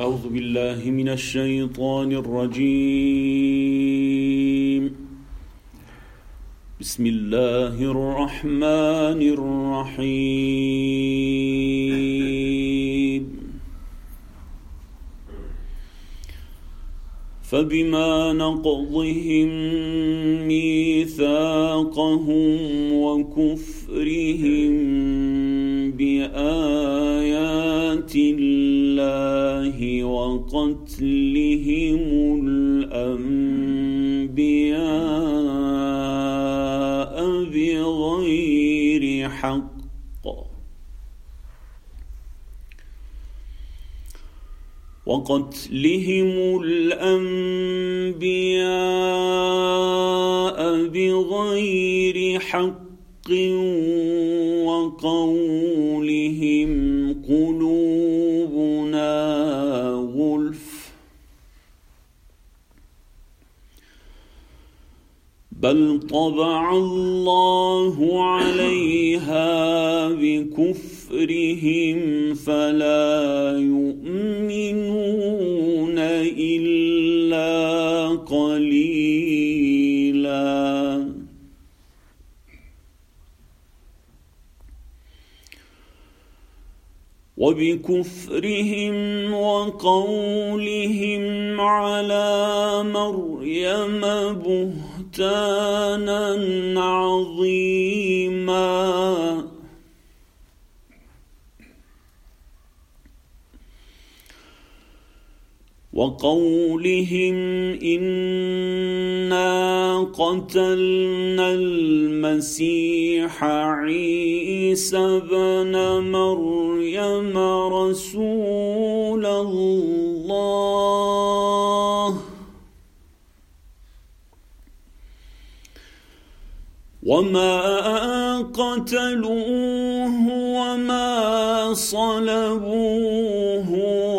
أعوذ بالله من الشيطان الرجيم. بسم الله الرحمن الرحيم. فبما نقضهم ميثاقهم وكفرهم بآيات الله وقتلهم الأنبياء بغير حق وقتلهم الأنبياء بغير حق وقولهم قلوبنا بل طبع الله عليها بكفرهم فلا يؤمنون إلا قليلاً وبكفرهم وقولهم على مريم بهتانا عظيما. وقولهم إنا قتلنا المسيح عيسى بن مريم رسول الله. وما قتلوه وما صلبوه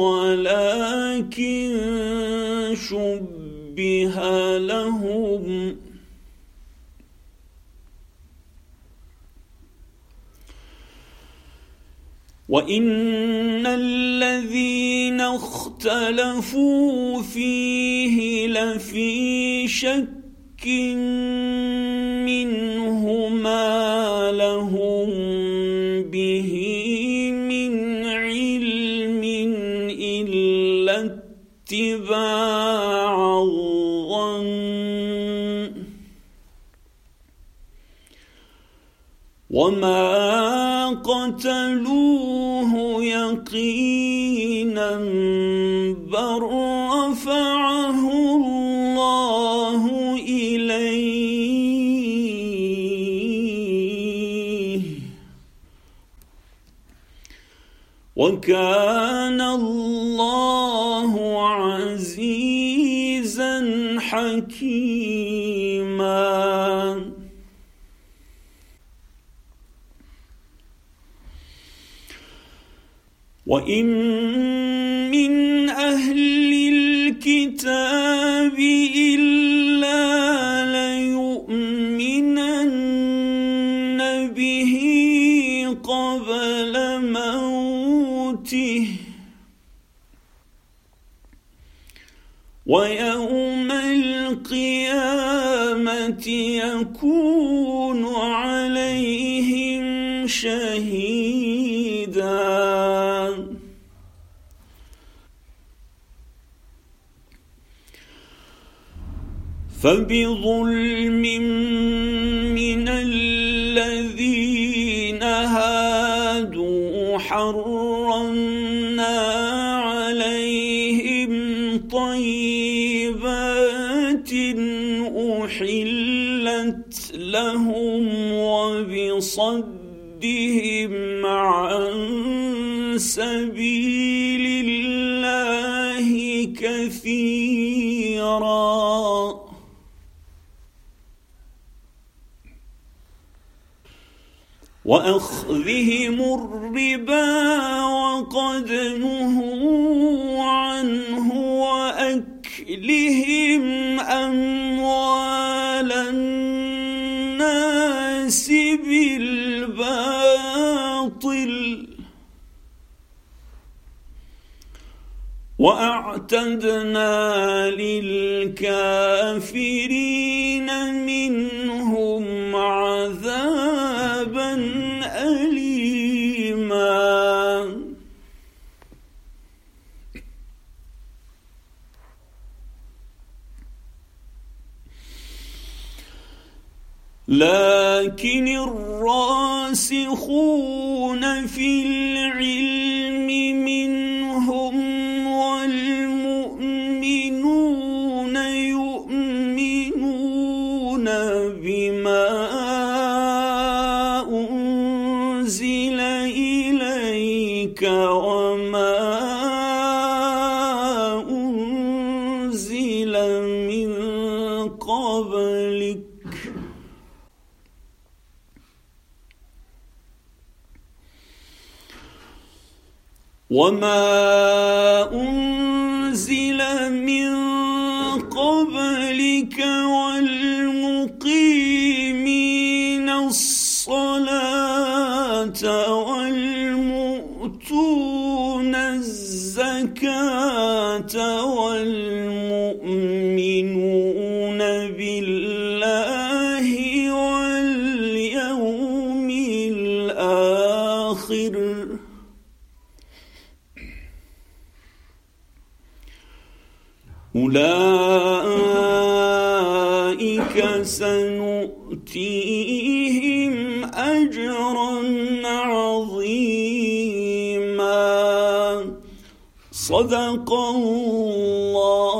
ولكن شبه لهم وان الذين اختلفوا فيه لفي شك الظن وما قتلوه يقينا بل رفعه الله اليه. وكان الله حكيما. وإن من أهل الكتاب إلا ليؤمنن به قبل موته. ويوم القيامة يكون عليهم شهيدا. فبظلم من الذين هادوا حرمنا عليهم طيبات احلت لهم وبصدهم عن سبيل الله كثيرا. واخذهم الربا وقد نهوا وأعتدنا للكافرين منهم عذابا لكن الراسخون في العلم منهم والمؤمنون يؤمنون بما أنزل إليك وما أنزل من قبلك وما انزل من قبلك والمقيمين الصلاه والمؤتون الزكاه والمؤمنون بالله واليوم الآخر أولئك سنؤتيهم أجرا عظيما. صدق الله